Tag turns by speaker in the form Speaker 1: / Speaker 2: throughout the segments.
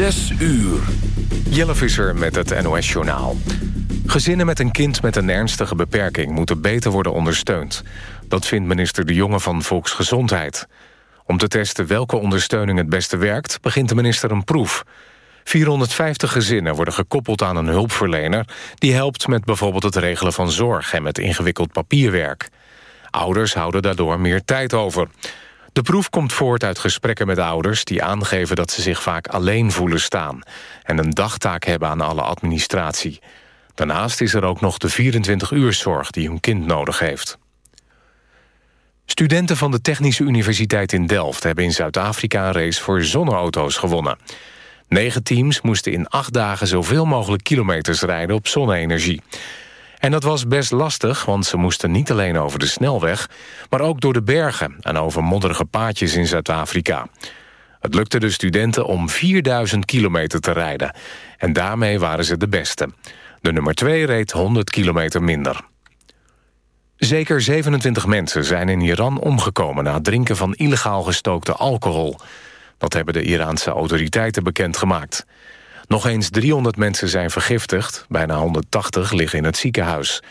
Speaker 1: Zes uur.
Speaker 2: Jelle Visser met het NOS-journaal. Gezinnen met een kind met een ernstige beperking... moeten beter worden ondersteund. Dat vindt minister De Jonge van Volksgezondheid. Om te testen welke ondersteuning het beste werkt... begint de minister een proef. 450 gezinnen worden gekoppeld aan een hulpverlener... die helpt met bijvoorbeeld het regelen van zorg... en met ingewikkeld papierwerk. Ouders houden daardoor meer tijd over... De proef komt voort uit gesprekken met ouders... die aangeven dat ze zich vaak alleen voelen staan... en een dagtaak hebben aan alle administratie. Daarnaast is er ook nog de 24-uurszorg die hun kind nodig heeft. Studenten van de Technische Universiteit in Delft... hebben in Zuid-Afrika een race voor zonneauto's gewonnen. Negen teams moesten in acht dagen zoveel mogelijk kilometers rijden op zonne-energie. En dat was best lastig, want ze moesten niet alleen over de snelweg... maar ook door de bergen en over modderige paadjes in Zuid-Afrika. Het lukte de studenten om 4000 kilometer te rijden. En daarmee waren ze de beste. De nummer 2 reed 100 kilometer minder. Zeker 27 mensen zijn in Iran omgekomen... na het drinken van illegaal gestookte alcohol. Dat hebben de Iraanse autoriteiten bekendgemaakt. Nog eens 300 mensen zijn vergiftigd, bijna 180 liggen in het ziekenhuis.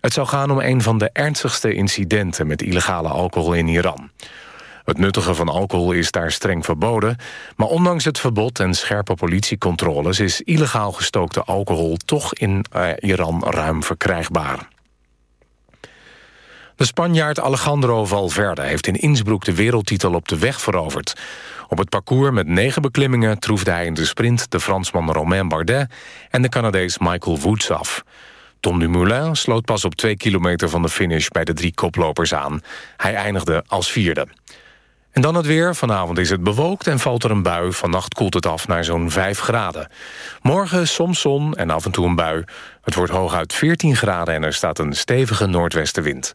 Speaker 2: Het zou gaan om een van de ernstigste incidenten met illegale alcohol in Iran. Het nuttigen van alcohol is daar streng verboden... maar ondanks het verbod en scherpe politiecontroles... is illegaal gestookte alcohol toch in uh, Iran ruim verkrijgbaar. De Spanjaard Alejandro Valverde heeft in Innsbruck de wereldtitel op de weg veroverd. Op het parcours met negen beklimmingen troefde hij in de sprint... de Fransman Romain Bardet en de Canadees Michael Woods af. Tom Dumoulin sloot pas op twee kilometer van de finish... bij de drie koplopers aan. Hij eindigde als vierde. En dan het weer. Vanavond is het bewolkt en valt er een bui. Vannacht koelt het af naar zo'n 5 graden. Morgen soms zon en af en toe een bui. Het wordt hooguit 14 graden en er staat een stevige noordwestenwind.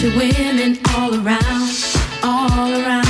Speaker 3: Your women all around, all around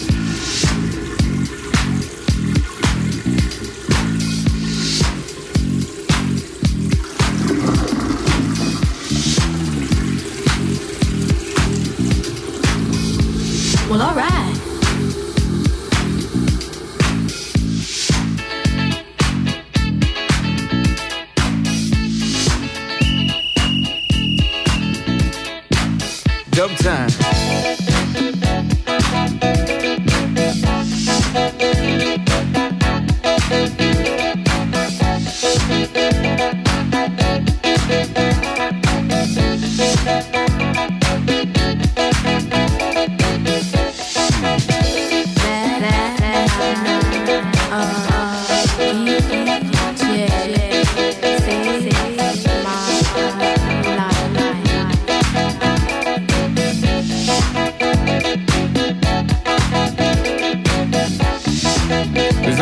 Speaker 4: Dub time.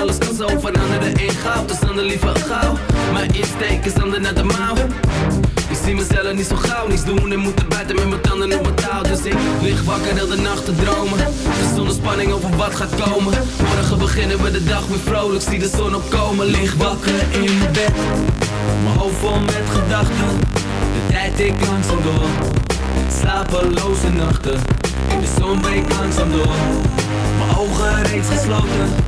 Speaker 5: Alles kan zo veranderen in goud. Dus ander liever gauw. Mijn insteek is ander naar de mouw. Ik zie mezelf niet zo gauw, niets doen en moeten buiten met mijn tanden op mijn touw. Dus ik lig wakker heel de nacht te dromen. Zonder spanning over wat gaat komen. Morgen beginnen we de dag weer vrolijk, zie de zon opkomen. Lig wakker in bed, mijn hoofd vol met gedachten. De tijd ik langzaam door, slapeloze nachten. In de zon breekt langzaam door, mijn ogen reeds gesloten.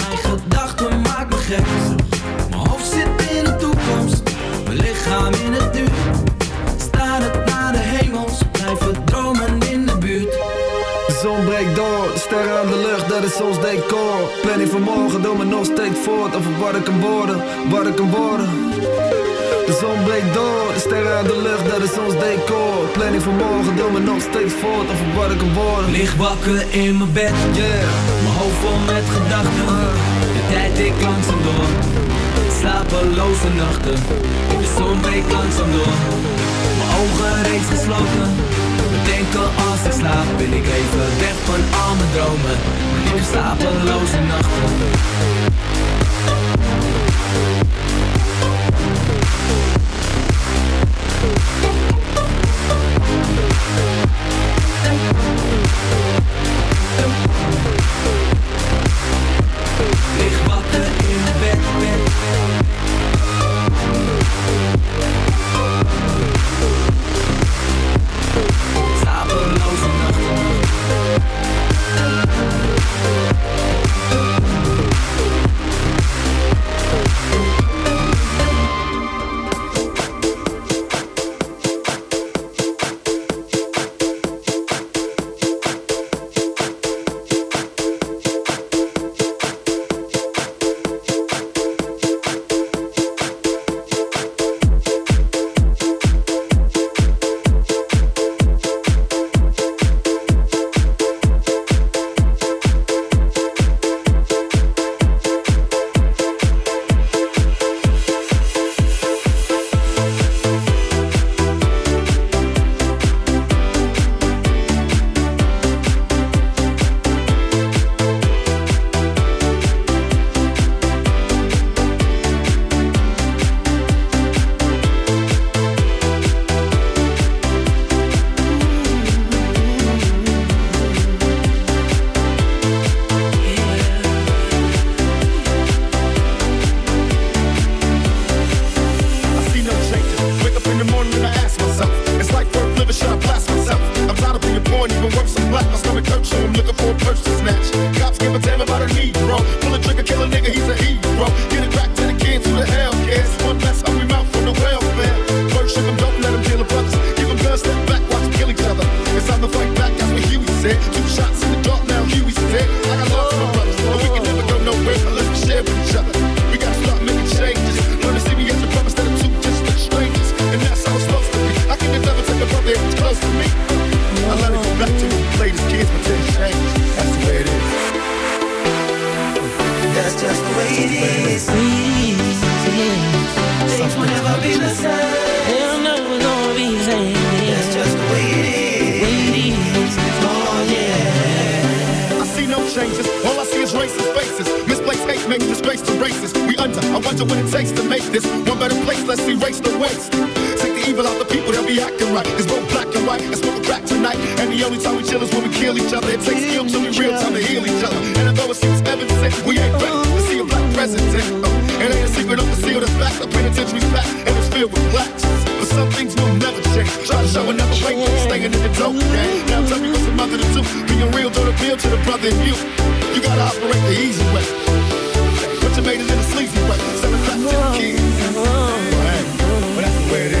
Speaker 5: gedachten maken me gek. Mijn hoofd zit in de toekomst, mijn lichaam in het nu. Starend naar de hemels, blijven dromen in de buurt.
Speaker 6: De zon breekt door, de sterren aan de lucht, dat is ons decor. Planning van morgen, doe me nog steeds voort over wat ik kan worden, wat ik kan worden. De zon breekt door, de sterren aan de lucht, dat is ons decor. Planning van morgen, doe me nog steeds voort over wat ik kan worden.
Speaker 5: Lig wakker in mijn bed,
Speaker 6: Yeah,
Speaker 5: mijn hoofd vol met gedachten. Tijd ik langzaam door, slapeloze nachten. De zon breekt langzaam door, mijn ogen reeds gesloten. Bedenken als ik slaap, ben ik even weg van al mijn dromen. Heb slapeloze nachten.
Speaker 7: Hate makes disgrace to races. We under. I wonder what it takes to make this one better place. Let's erase the waste. Take the evil out the people, they'll be acting right. It's both black and white. Let's smoke crack tonight. And the only time we chill is when we kill each other. It takes skill to be real time to heal each other. And although it seems evident, we ain't ready to see a black president. Uh, it ain't a secret of the seal, the fact. The penitentiary's packed and it's filled with blacks. But some things will never change. Try to show and never break, staying in the dope game. Now tell me what's the mother to do. Being real don't appeal to the brother in you. You gotta operate the easy way. But you made it in a sleazy way. Seven crack to the kids. Right. But that's the way it is.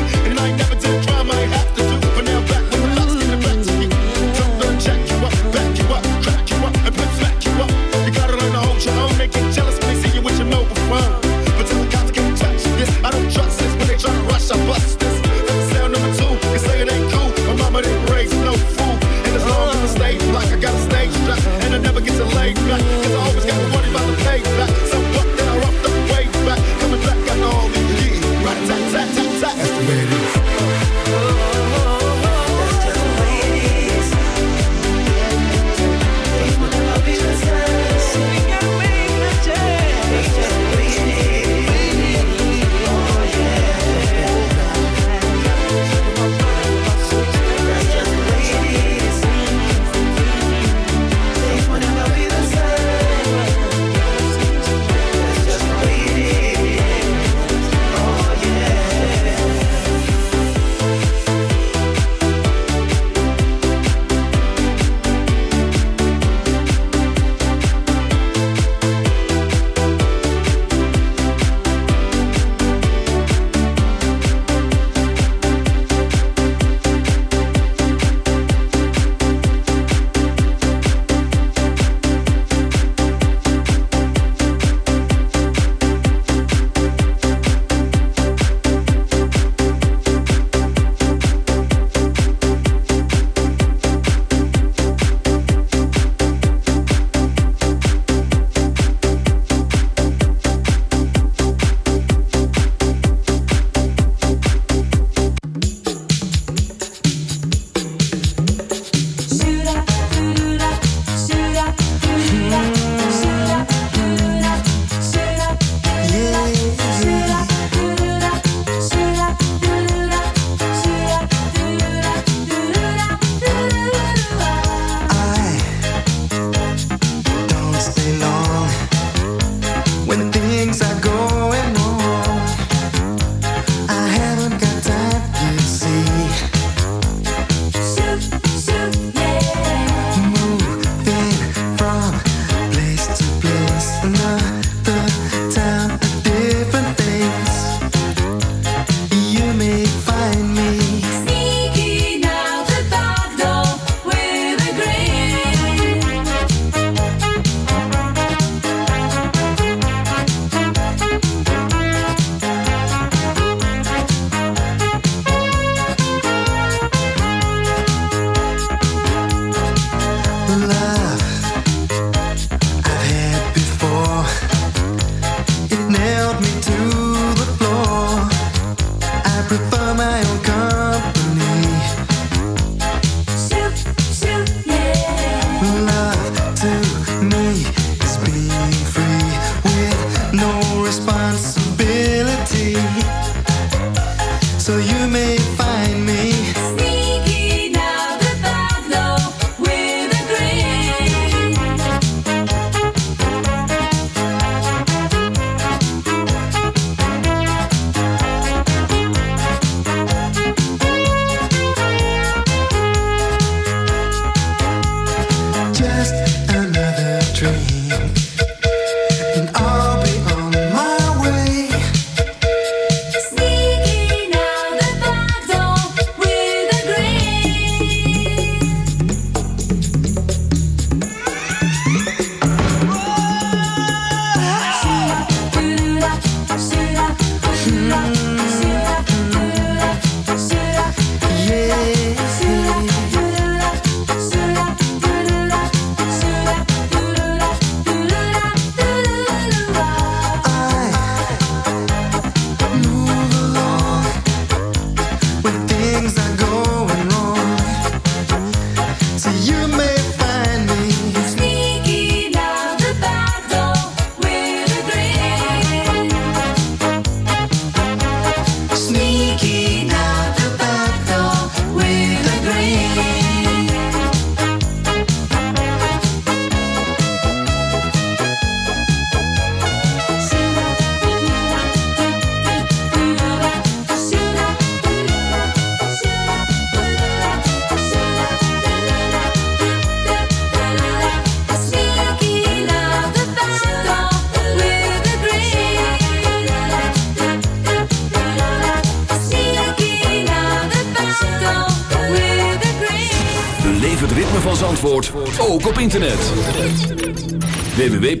Speaker 7: About the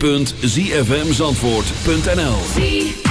Speaker 8: www.zfmzandvoort.nl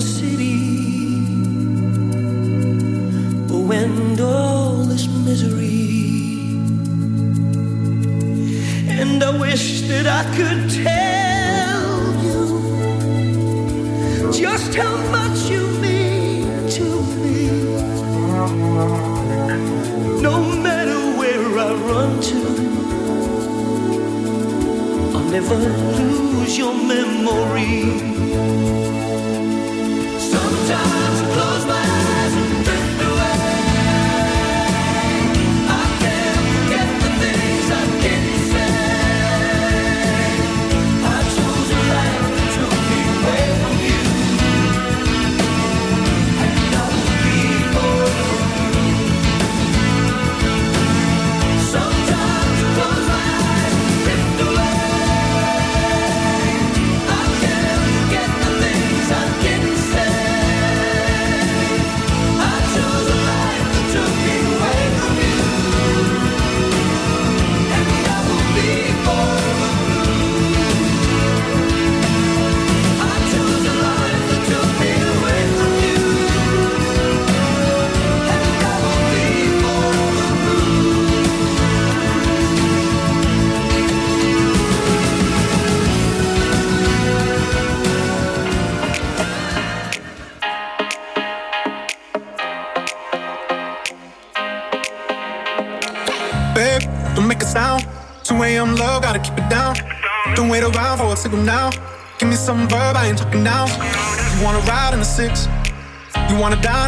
Speaker 9: city. But when all this misery, and I wish that I could tell.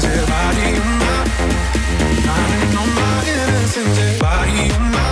Speaker 10: innocence, body on my, on my Je body on my.